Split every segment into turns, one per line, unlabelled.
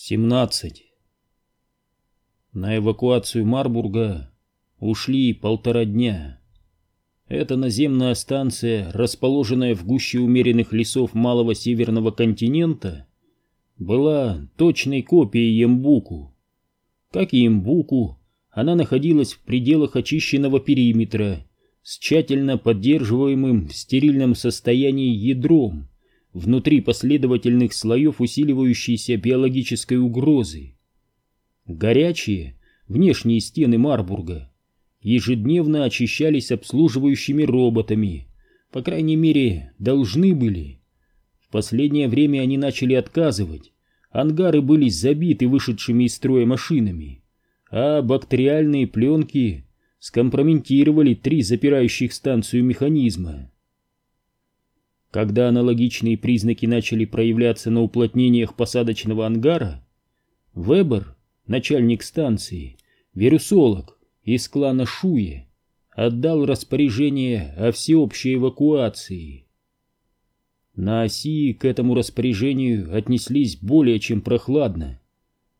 17. На эвакуацию Марбурга ушли полтора дня. Эта наземная станция, расположенная в гуще умеренных лесов малого северного континента, была точной копией Ембуку. Как и Ембуку, она находилась в пределах очищенного периметра с тщательно поддерживаемым в стерильном состоянии ядром, внутри последовательных слоев усиливающейся биологической угрозы. Горячие внешние стены Марбурга ежедневно очищались обслуживающими роботами, по крайней мере, должны были. В последнее время они начали отказывать, ангары были забиты вышедшими из строя машинами, а бактериальные пленки скомпрометировали три запирающих станцию механизма. Когда аналогичные признаки начали проявляться на уплотнениях посадочного ангара, Вебер, начальник станции, вирусолог из клана Шуе, отдал распоряжение о всеобщей эвакуации. На оси к этому распоряжению отнеслись более чем прохладно.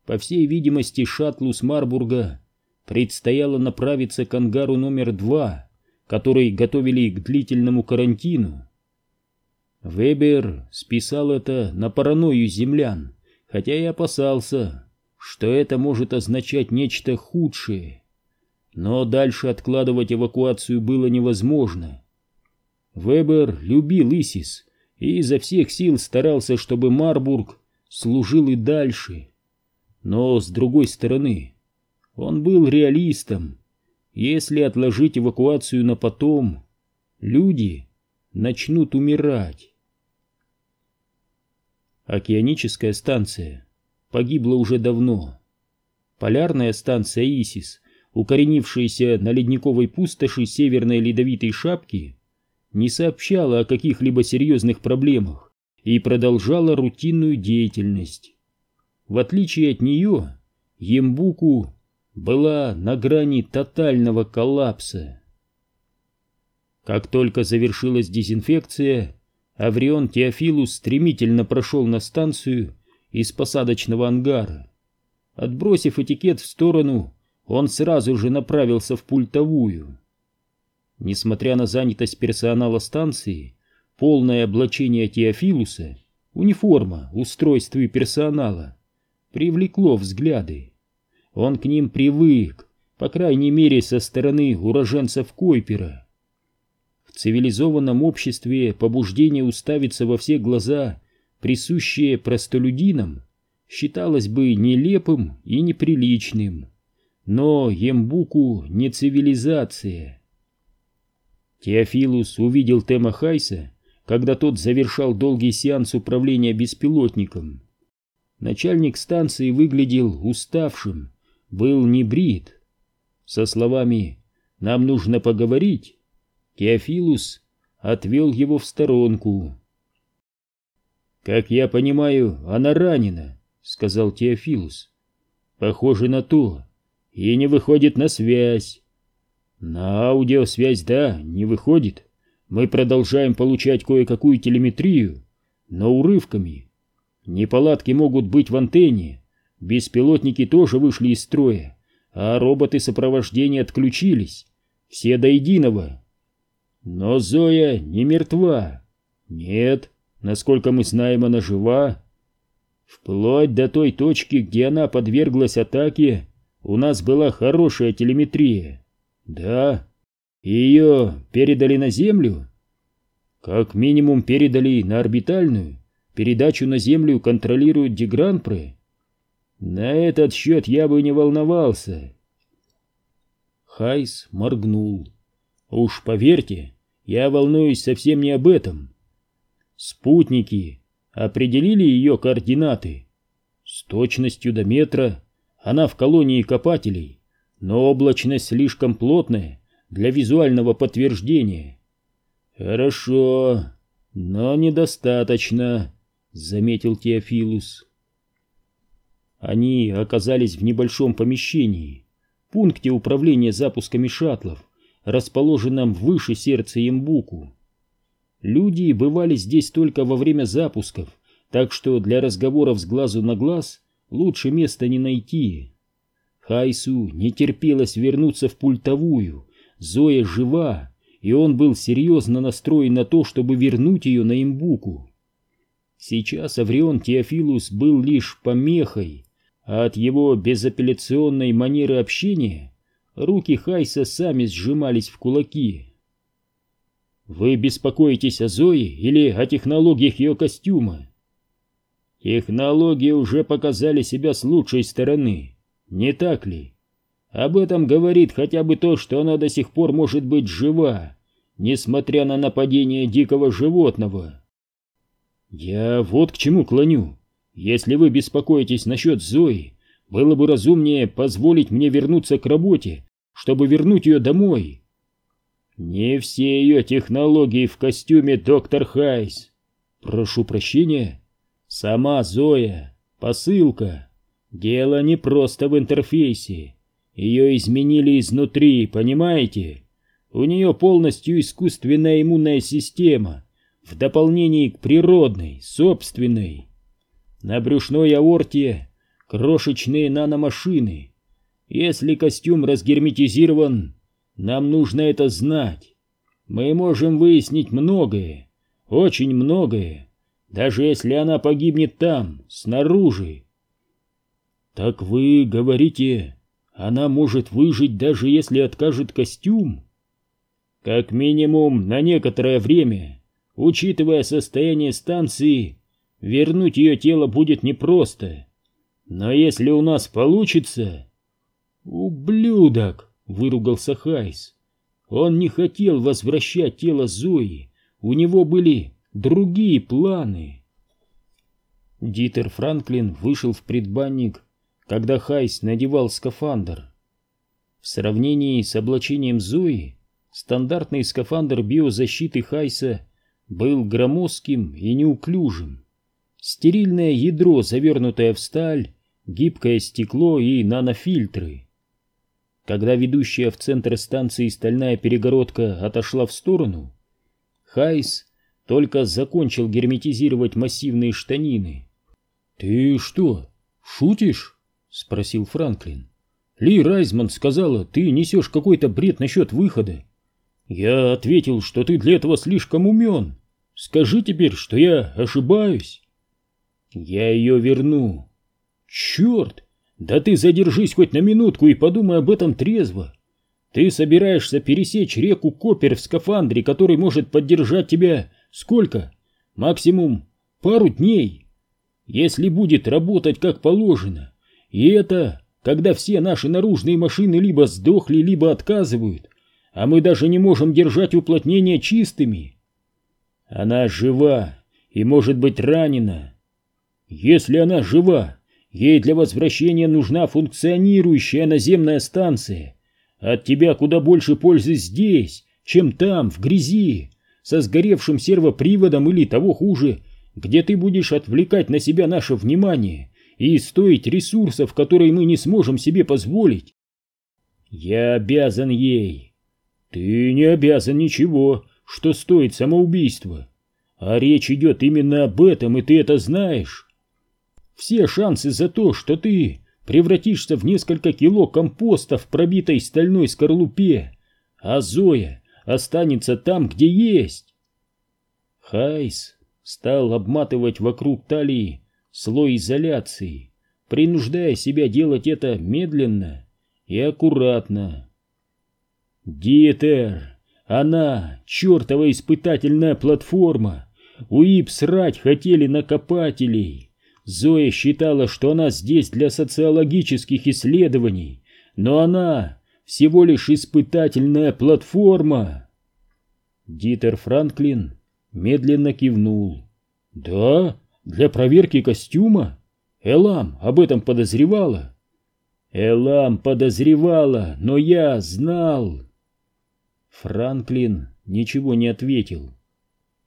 По всей видимости, шаттлу с Марбурга предстояло направиться к ангару номер два, который готовили к длительному карантину. Вебер списал это на паранойю землян, хотя и опасался, что это может означать нечто худшее. Но дальше откладывать эвакуацию было невозможно. Вебер любил Исис и изо всех сил старался, чтобы Марбург служил и дальше. Но, с другой стороны, он был реалистом. Если отложить эвакуацию на потом, люди начнут умирать. Океаническая станция погибла уже давно. Полярная станция «Исис», укоренившаяся на ледниковой пустоши Северной Ледовитой Шапки, не сообщала о каких-либо серьезных проблемах и продолжала рутинную деятельность. В отличие от нее, Ембуку была на грани тотального коллапса. Как только завершилась дезинфекция, Аврион Теофилус стремительно прошел на станцию из посадочного ангара. Отбросив этикет в сторону, он сразу же направился в пультовую. Несмотря на занятость персонала станции, полное облачение Теофилуса, униформа, устройство и персонала, привлекло взгляды. Он к ним привык, по крайней мере, со стороны уроженцев Койпера. В цивилизованном обществе побуждение уставиться во все глаза, присущее простолюдинам, считалось бы нелепым и неприличным. Но Ембуку не цивилизация. Теофилус увидел Тема Хайса, когда тот завершал долгий сеанс управления беспилотником. Начальник станции выглядел уставшим, был не брит. Со словами «Нам нужно поговорить» Теофилус отвел его в сторонку. «Как я понимаю, она ранена», — сказал Теофилус. «Похоже на то. И не выходит на связь». «На аудиосвязь, да, не выходит. Мы продолжаем получать кое-какую телеметрию, но урывками. Неполадки могут быть в антенне. Беспилотники тоже вышли из строя, а роботы сопровождения отключились. Все до единого. Но Зоя не мертва. Нет, насколько мы знаем, она жива. Вплоть до той точки, где она подверглась атаке, у нас была хорошая телеметрия. Да. Ее передали на Землю? Как минимум передали на орбитальную. Передачу на Землю контролирует Дегранпре. На этот счет я бы не волновался. Хайс моргнул. Уж поверьте, я волнуюсь совсем не об этом. Спутники определили ее координаты. С точностью до метра она в колонии копателей, но облачность слишком плотная для визуального подтверждения. Хорошо, но недостаточно, заметил Теофилус. Они оказались в небольшом помещении, пункте управления запусками шаттлов расположенном выше сердца Имбуку. Люди бывали здесь только во время запусков, так что для разговоров с глазу на глаз лучше места не найти. Хайсу не терпелось вернуться в пультовую. Зоя жива, и он был серьезно настроен на то, чтобы вернуть ее на имбуку. Сейчас Аврион Теофилус был лишь помехой, а от его безапелляционной манеры общения руки Хайса сами сжимались в кулаки. «Вы беспокоитесь о Зое или о технологиях ее костюма?» «Технологии уже показали себя с лучшей стороны, не так ли?» Об этом говорит хотя бы то, что она до сих пор может быть жива, несмотря на нападение дикого животного. Я вот к чему клоню. Если вы беспокоитесь насчет Зои, было бы разумнее позволить мне вернуться к работе, чтобы вернуть ее домой. Не все ее технологии в костюме доктор Хайс. Прошу прощения. Сама Зоя, посылка. Дело не просто в интерфейсе. Ее изменили изнутри, понимаете? У нее полностью искусственная иммунная система, в дополнение к природной, собственной. На брюшной аорте крошечные наномашины. Если костюм разгерметизирован, нам нужно это знать. Мы можем выяснить многое, очень многое, даже если она погибнет там, снаружи. Так вы говорите, она может выжить, даже если откажет костюм. Как минимум на некоторое время, учитывая состояние станции, вернуть ее тело будет непросто. Но если у нас получится... «Ублюдок!» — выругался Хайс. Он не хотел возвращать тело Зои. У него были другие планы. Дитер Франклин вышел в предбанник когда Хайс надевал скафандр. В сравнении с облачением Зои, стандартный скафандр биозащиты Хайса был громоздким и неуклюжим. Стерильное ядро, завернутое в сталь, гибкое стекло и нанофильтры. Когда ведущая в центр станции стальная перегородка отошла в сторону, Хайс только закончил герметизировать массивные штанины. «Ты что, шутишь?» — спросил Франклин. «Ли Райзман сказала, ты несешь какой-то бред насчет выхода. Я ответил, что ты для этого слишком умен. Скажи теперь, что я ошибаюсь». «Я ее верну». «Черт! Да ты задержись хоть на минутку и подумай об этом трезво. Ты собираешься пересечь реку Копер в скафандре, который может поддержать тебя сколько? Максимум пару дней. Если будет работать как положено, и это, когда все наши наружные машины либо сдохли, либо отказывают, а мы даже не можем держать уплотнения чистыми. Она жива и может быть ранена. Если она жива, ей для возвращения нужна функционирующая наземная станция. От тебя куда больше пользы здесь, чем там, в грязи, со сгоревшим сервоприводом или того хуже, где ты будешь отвлекать на себя наше внимание и стоить ресурсов, которые мы не сможем себе позволить. Я обязан ей. Ты не обязан ничего, что стоит самоубийство. А речь идет именно об этом, и ты это знаешь. Все шансы за то, что ты превратишься в несколько кило компоста в пробитой стальной скорлупе, а Зоя останется там, где есть. Хайс стал обматывать вокруг талии слой изоляции, принуждая себя делать это медленно и аккуратно. Диетер, она, чертова испытательная платформа, УИП срать хотели накопателей. Зоя считала, что она здесь для социологических исследований, но она всего лишь испытательная платформа. Дитер Франклин медленно кивнул. «Да, для проверки костюма? Элам об этом подозревала. Элам подозревала, но я знал. Франклин ничего не ответил.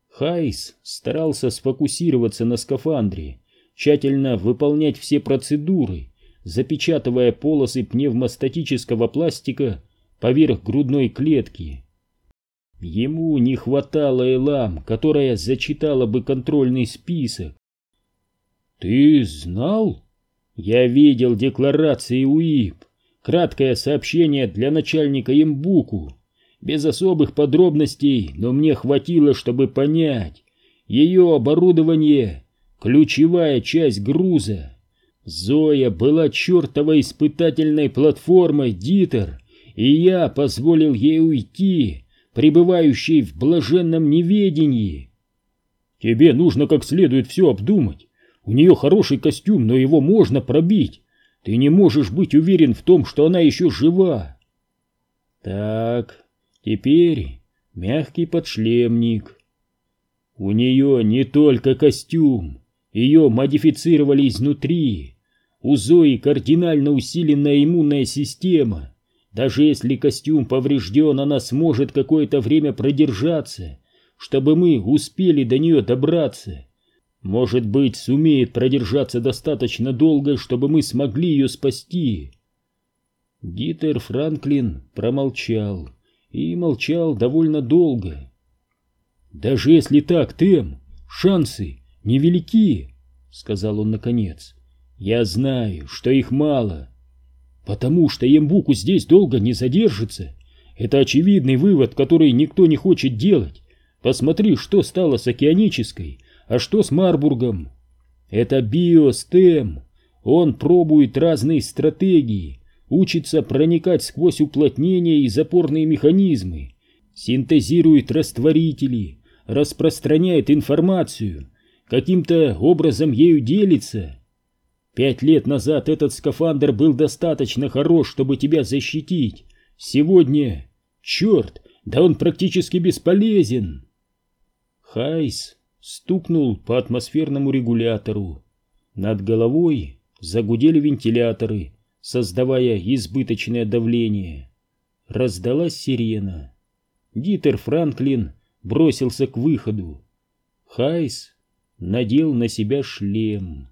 Хайс старался сфокусироваться на скафандре, тщательно выполнять все процедуры, запечатывая полосы пневмостатического пластика поверх грудной клетки. Ему не хватало Элам, которая зачитала бы контрольный список, «Ты знал?» Я видел декларации УИП, краткое сообщение для начальника Имбуку, без особых подробностей, но мне хватило, чтобы понять, ее оборудование — ключевая часть груза. Зоя была чертовой испытательной платформой, Дитер, и я позволил ей уйти, пребывающей в блаженном неведении. Тебе нужно как следует все обдумать. У нее хороший костюм, но его можно пробить. Ты не можешь быть уверен в том, что она еще жива. Так, теперь мягкий подшлемник. У нее не только костюм, ее модифицировали изнутри. У Зои кардинально усиленная иммунная система. Даже если костюм поврежден, она сможет какое-то время продержаться, чтобы мы успели до нее добраться. Может быть, сумеет продержаться достаточно долго, чтобы мы смогли ее спасти. Дитер Франклин промолчал и молчал довольно долго. Даже если так, Тем, шансы невелики, сказал он наконец. Я знаю, что их мало, потому что Ембуку здесь долго не задержится. Это очевидный вывод, который никто не хочет делать. Посмотри, что стало с океанической, а что с Марбургом. Это биостем. Он пробует разные стратегии, учится проникать сквозь уплотнения и запорные механизмы, синтезирует растворители, распространяет информацию, каким-то образом ею делится. Пять лет назад этот скафандр был достаточно хорош, чтобы тебя защитить. Сегодня, черт, да он практически бесполезен. Хайс стукнул по атмосферному регулятору. Над головой загудели вентиляторы, создавая избыточное давление. Раздалась сирена. Дитер Франклин бросился к выходу. Хайс надел на себя шлем.